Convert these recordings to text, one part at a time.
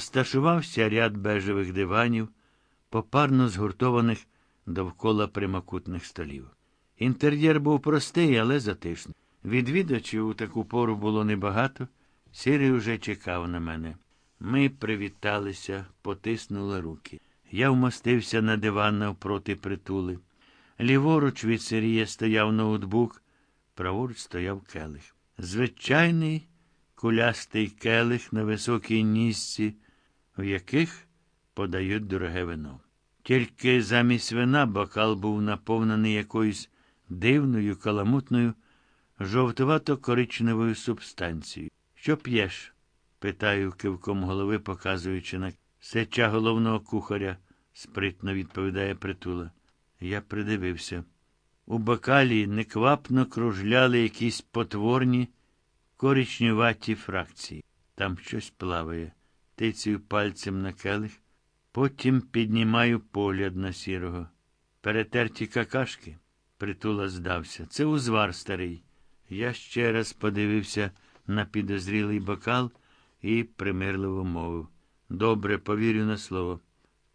Сташувався ряд бежевих диванів, попарно згуртованих довкола прямокутних столів. Інтер'єр був простий, але затишний. Відвідачів у таку пору було небагато. Сірий уже чекав на мене. Ми привіталися, потиснули руки. Я вмостився на диван навпроти притули. Ліворуч від Сирія стояв ноутбук, праворуч стояв келих. Звичайний кулястий келих на високій нізці, в яких подають дороге вино. Тільки замість вина бокал був наповнений якоюсь дивною, каламутною, жовтувато-коричневою субстанцією. Що п'єш? питаю кивком голови, показуючи на сеча головного кухаря, спритно відповідає притула. Я придивився. У бокалі неквапно кружляли якісь потворні коричневаті фракції. Там щось плаває. Тицію пальцем на келих, потім піднімаю погляд на сірого. Перетерті какашки. Притула здався. Це узвар старий. Я ще раз подивився на підозрілий бокал і примирливо мовив. Добре, повірю на слово.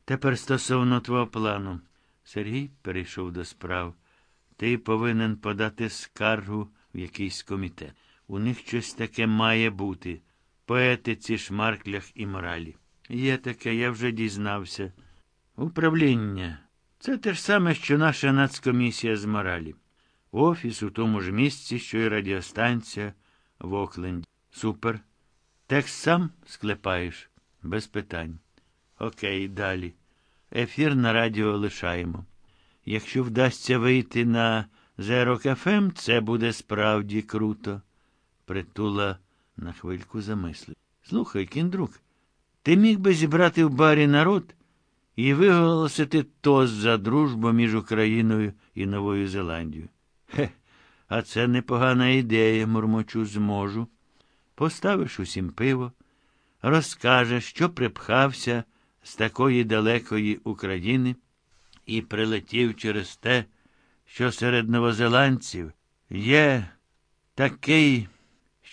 Тепер стосовно твого плану. Сергій перейшов до справ. Ти повинен подати скаргу в якийсь комітет. У них щось таке має бути. По етиці, шмарклях і моралі. Є таке, я вже дізнався. Управління. Це те ж саме, що наша нацкомісія з моралі. Офіс у тому ж місці, що і радіостанція в Окленді. Супер. Текст сам склепаєш? Без питань. Окей, далі. Ефір на радіо лишаємо. Якщо вдасться вийти на The Rock FM, це буде справді круто. Притула на хвильку замислився. Слухай, Кідрук, ти міг би зібрати в барі народ і виголосити тост за дружбу між Україною і Новою Зеландією. Хе, а це непогана ідея, мурмочу, зможу. Поставиш усім пиво, розкажеш, що припхався з такої далекої України і прилетів через те, що серед новозеландців є такий,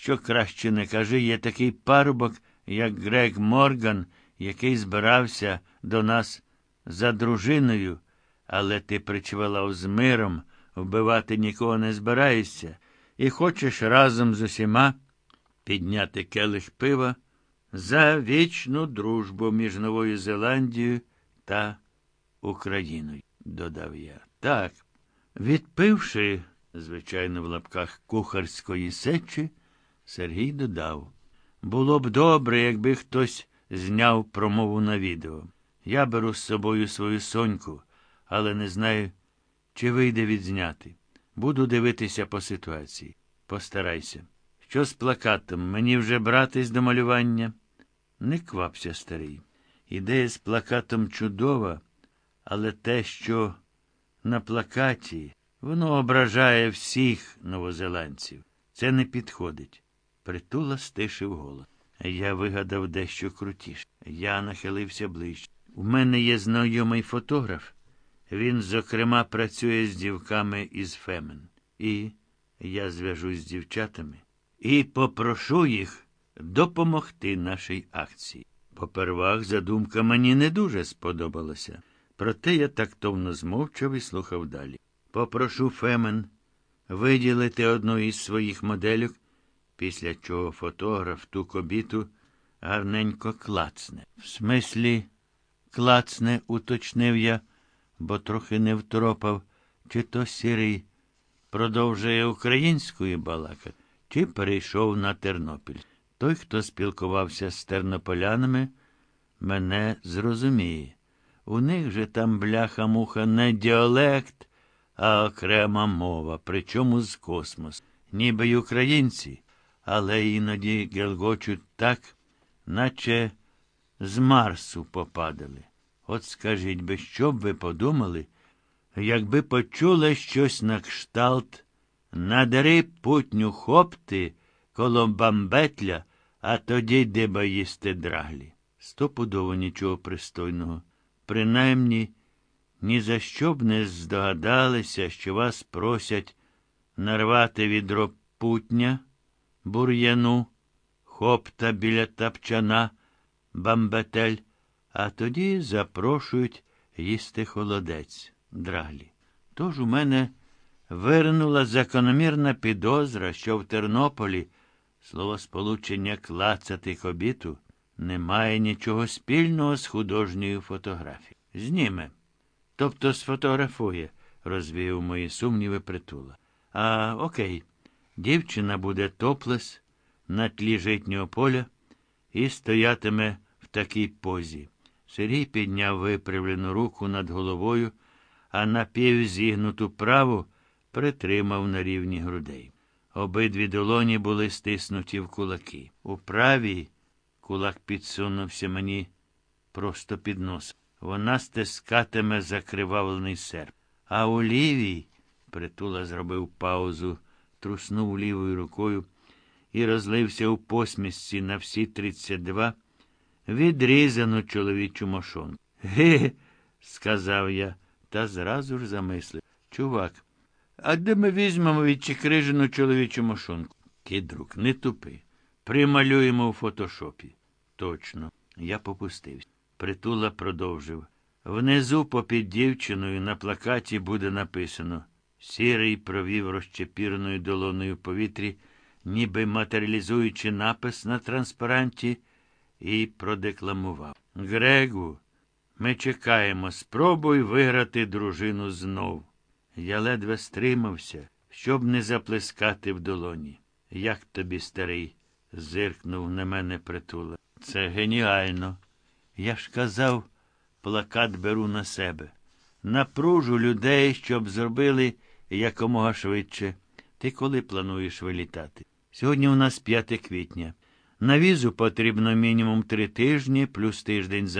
що краще не кажи, є такий парубок, як Грег Морган, який збирався до нас за дружиною, але ти причвалав з миром, вбивати нікого не збираєшся, і хочеш разом з усіма підняти келих пива за вічну дружбу між Новою Зеландією та Україною, додав я. Так, відпивши, звичайно, в лапках кухарської сечі, Сергій додав. Було б добре, якби хтось зняв промову на відео. Я беру з собою свою соньку, але не знаю, чи вийде відзняти. Буду дивитися по ситуації. Постарайся. Що з плакатом? Мені вже братись до малювання? Не квапся, старий. Ідея з плакатом чудова, але те, що на плакаті, воно ображає всіх новозеландців. Це не підходить. Притула стишив голос. Я вигадав дещо крутіше. Я нахилився ближче. У мене є знайомий фотограф. Він, зокрема, працює з дівками із Фемен. І я зв'яжусь з дівчатами і попрошу їх допомогти нашій акції. Попервах задумка мені не дуже сподобалася. Проте я тактовно змовчав і слухав далі. Попрошу Фемен виділити одну із своїх модельок, після чого фотограф ту кобіту гарненько клацне. В смислі, клацне, уточнив я, бо трохи не втропав, чи то сірий продовжує українською балакати, чи перейшов на Тернопіль. Той, хто спілкувався з тернополянами, мене зрозуміє. У них же там бляха-муха не діалект, а окрема мова, причому з космос. Ніби й українці, але іноді гелгочуть так, наче з Марсу попадали. От скажіть би, що б ви подумали, якби почули щось на кшталт, надари путню хопти коло бамбетля, а тоді диба їсти драглі. Стопудово нічого пристойного. Принаймні, ні за що б не здогадалися, що вас просять нарвати відро путня, бур'яну, хопта біля тапчана, бамбетель, а тоді запрошують їсти холодець, драглі. Тож у мене виринула закономірна підозра, що в Тернополі словосполучення клацати кобіту не має нічого спільного з художньою фотографією. Зніме. Тобто сфотографує, розвіяв мої сумніви притула. А окей, дівчина буде топлес на тлі житнього поля і стоятиме в такій позі. Сергій підняв виправлену руку над головою, а напівзігнуту праву притримав на рівні грудей. Обидві долоні були стиснуті в кулаки. У правій кулак підсунувся мені просто під нос. Вона стискатиме закривавлений серп. А у лівій, притула зробив паузу, труснув лівою рукою і розлився у посмішці на всі тридцять два відрізану чоловічу мошонку. Ге, сказав я, та зразу ж замислив. Чувак, а де ми візьмемо відчекрижену чоловічу мошонку? Кідрук, не тупи. Прималюємо у фотошопі. Точно, я попустився. Притула продовжив. Внизу попід дівчиною на плакаті буде написано. Сірий провів розчепірною долоною повітрі, ніби матеріалізуючи напис на транспаранті, і продекламував. Грегу, ми чекаємо, спробуй виграти дружину знов. Я ледве стримався, щоб не заплескати в долоні. Як тобі, старий? зиркнув на мене притула. Це геніально. Я ж казав, плакат беру на себе. Напружу людей, щоб зробили якомога швидше. Ти коли плануєш вилітати? Сьогодні у нас 5 квітня. На візу потрібно мінімум три тижні плюс тиждень за.